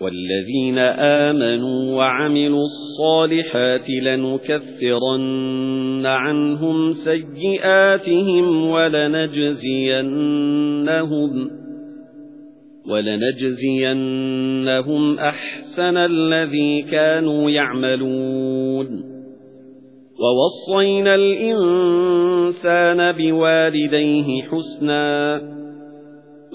وَالَّذِينَ آمَنُوا وَعَمِلُوا الصَّالِحَاتِ لَنُكَفِّرَنَّ عَنْهُمْ سَيِّئَاتِهِمْ وَلَنَجْزِيَنَّهُمْ وَلَنَجْزِيَنَّهُمْ أَحْسَنَ الَّذِي كَانُوا يَعْمَلُونَ وَوَصَّيْنَا الْإِنسَانَ بِوَالِدَيْهِ حُسْنًا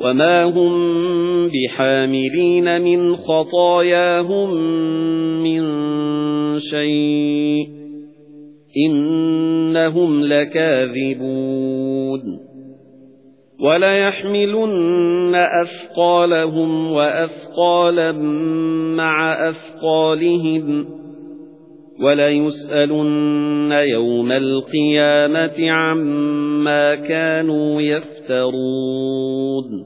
وَمَا هُمْ بِحَامِلِينَ مِنْ خَطَايَاهُمْ مِنْ شَيْءٍ إِنَّهُمْ لَكَاذِبُونَ وَلَيَحْمِلُنَّ أَثْقَالَهُمْ وَأَثْقَالًا مَعَ أَثْقَالِهِمْ وَلَيُسْأَلُنَّ يَوْمَ الْقِيَامَةِ عَمَّا كَانُوا يَفْتَرُونَ